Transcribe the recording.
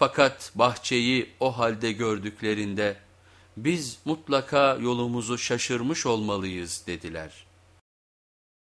Fakat bahçeyi o halde gördüklerinde biz mutlaka yolumuzu şaşırmış olmalıyız dediler.''